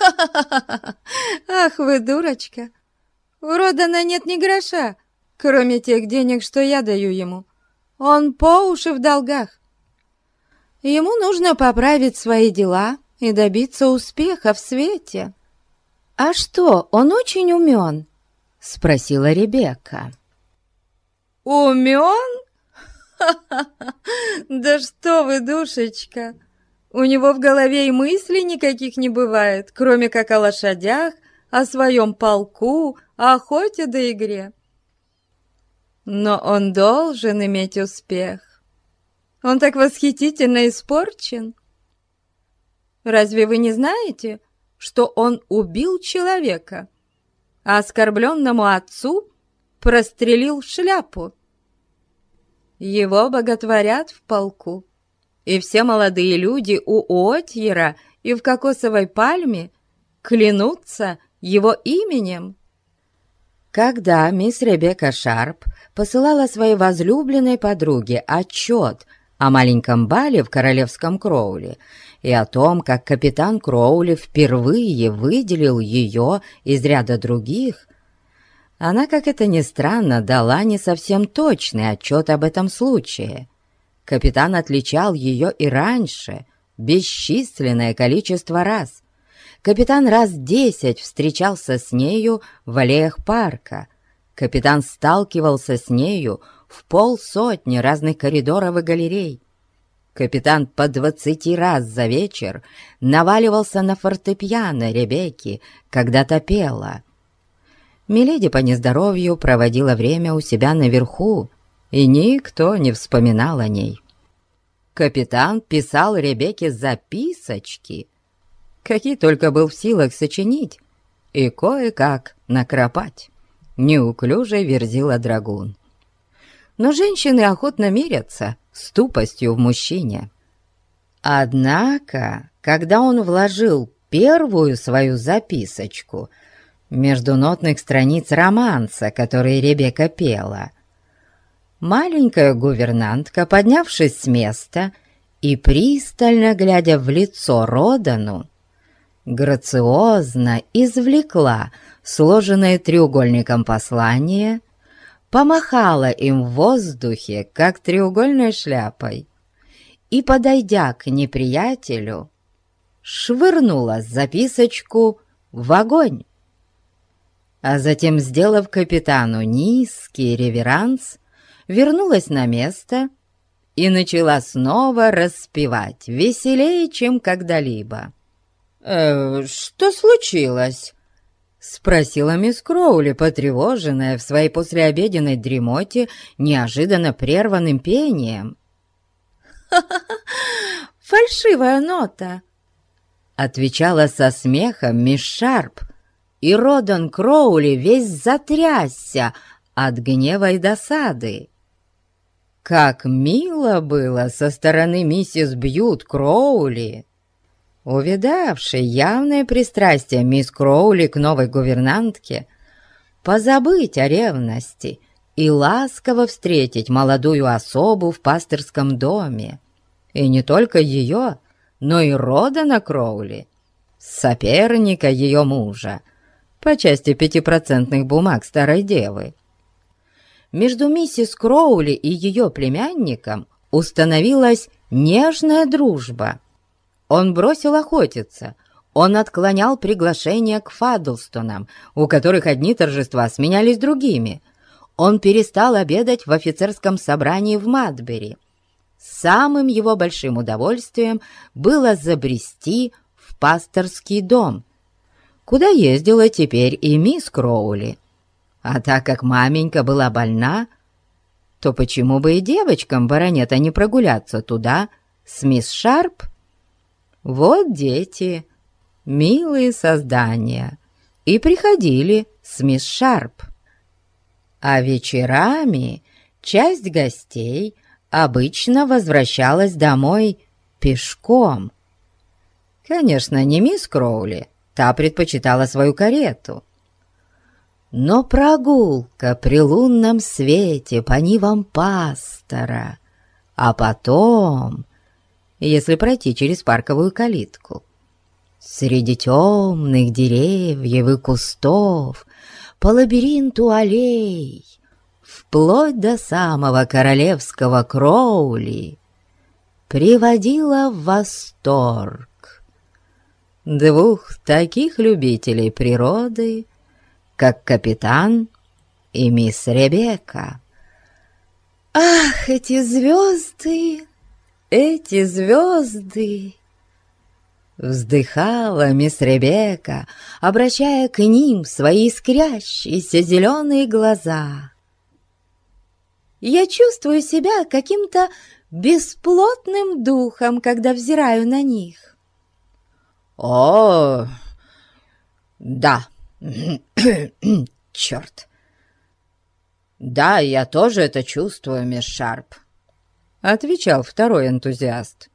Ах вы дурочка! У Родана нет ни гроша, кроме тех денег, что я даю ему. Он по уши в долгах. Ему нужно поправить свои дела и добиться успеха в свете. «А что, он очень умен?» — спросила Ребекка. «Умен? Да что вы, душечка! У него в голове и мыслей никаких не бывает, кроме как о лошадях, о своем полку, о охоте да игре. Но он должен иметь успех. Он так восхитительно испорчен. Разве вы не знаете, что он убил человека, а оскорбленному отцу прострелил шляпу? Его боготворят в полку, и все молодые люди у Отьера и в кокосовой пальме клянутся его именем. Когда мисс Ребекка Шарп посылала своей возлюбленной подруге отчет о маленьком бале в королевском Кроуле и о том, как капитан Кроули впервые выделил ее из ряда других, она, как это ни странно, дала не совсем точный отчет об этом случае. Капитан отличал ее и раньше, бесчисленное количество раз. Капитан раз десять встречался с нею в аллеях парка. Капитан сталкивался с нею в полсотни разных коридоров и галерей. Капитан по двадцати раз за вечер наваливался на фортепиано Ребекки, когда топела. Миледи по нездоровью проводила время у себя наверху, и никто не вспоминал о ней. Капитан писал Ребекке записочки, какие только был в силах сочинить, и кое-как накропать. Неуклюже верзила драгун но женщины охотно мирятся с тупостью в мужчине. Однако, когда он вложил первую свою записочку между нотных страниц романса, который Ребекка пела, маленькая гувернантка, поднявшись с места и пристально глядя в лицо Родану, грациозно извлекла сложенное треугольником послание — помахала им в воздухе, как треугольной шляпой, и, подойдя к неприятелю, швырнула записочку в огонь. А затем, сделав капитану низкий реверанс, вернулась на место и начала снова распевать, веселее, чем когда-либо. «Э, «Что случилось?» Спросила мисс Кроули, потревоженная в своей послеобеденной дремоте неожиданно прерванным пением. фальшивая нота!» Отвечала со смехом мисс Шарп и Родан Кроули весь затрясся от гнева и досады. Как мило было со стороны миссис Бьют Кроули, увидавшей явное пристрастие мисс Кроули к новой гувернантке, позабыть о ревности и ласково встретить молодую особу в пасторском доме. И не только ее, но и Родана Кроули, соперника ее мужа, по части пятипроцентных бумаг старой девы. Между миссис Кроули и ее племянником установилась нежная дружба. Он бросил охотиться, он отклонял приглашения к Фадлстонам, у которых одни торжества сменялись другими. Он перестал обедать в офицерском собрании в Мадбери. Самым его большим удовольствием было забрести в пасторский дом, куда ездила теперь и мисс Кроули. А так как маменька была больна, то почему бы и девочкам баронета не прогуляться туда с мисс Шарп? Вот дети, милые создания, и приходили с мисс Шарп. А вечерами часть гостей обычно возвращалась домой пешком. Конечно, не мисс Кроули, Та предпочитала свою карету. Но прогулка при лунном свете по нивам пастора, а потом, если пройти через парковую калитку, среди темных деревьев и кустов, по лабиринту аллей, вплоть до самого королевского Кроули, приводила в восторг двух таких любителей природы, как капитан и мисс Ребекка. «Ах, эти звезды! Эти звезды!» Вздыхала мисс Ребекка, обращая к ним свои искрящиеся зеленые глаза. «Я чувствую себя каким-то бесплотным духом, когда взираю на них. «О, да, черт! Да, я тоже это чувствую, мисс Шарп», — отвечал второй энтузиаст.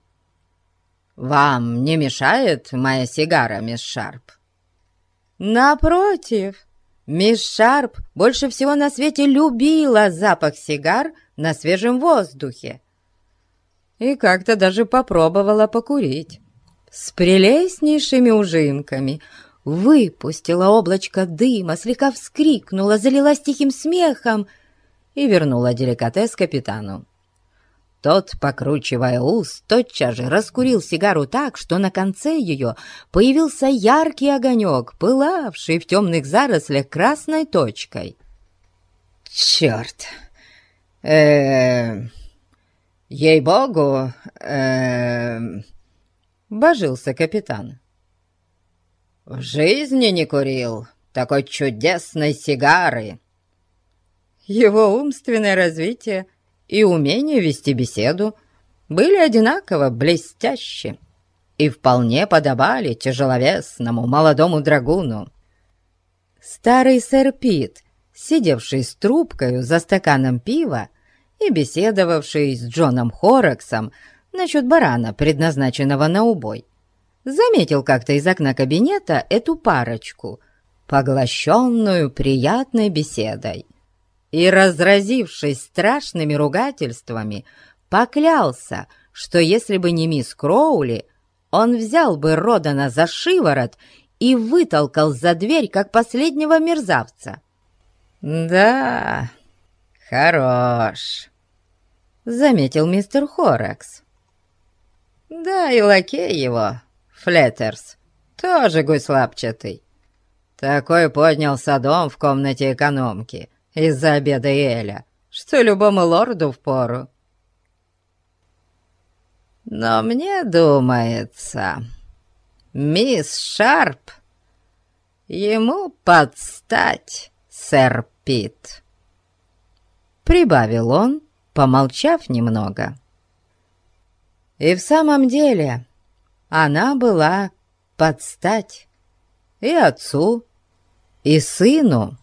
«Вам не мешает моя сигара, мисс Шарп?» «Напротив, мисс Шарп больше всего на свете любила запах сигар на свежем воздухе и как-то даже попробовала покурить с прелестнейшими ужимками, выпустила облачко дыма, слегка вскрикнула, залилась тихим смехом и вернула деликатес капитану. Тот, покручивая ус, тотчас же раскурил сигару так, что на конце ее появился яркий огонек, пылавший в темных зарослях красной точкой. «Черт! э Ей-богу, э божился капитан. «В жизни не курил такой чудесной сигары!» Его умственное развитие и умение вести беседу были одинаково блестящи и вполне подобали тяжеловесному молодому драгуну. Старый сэр Пит, сидевший с трубкой за стаканом пива и беседовавший с Джоном Хораксом насчет барана, предназначенного на убой. Заметил как-то из окна кабинета эту парочку, поглощенную приятной беседой, и, разразившись страшными ругательствами, поклялся, что если бы не мисс Кроули, он взял бы Родана за шиворот и вытолкал за дверь, как последнего мерзавца. «Да, хорош», — заметил мистер Хоракс. Да, и лакей его, Флеттерс, тоже гусь лапчатый. Такой поднял садом в комнате экономки из-за обеда Эля, что любому лорду впору. Но мне думается, мисс Шарп ему подстать, сэр Пит. Прибавил он, помолчав немного. И в самом деле она была под стать и отцу, и сыну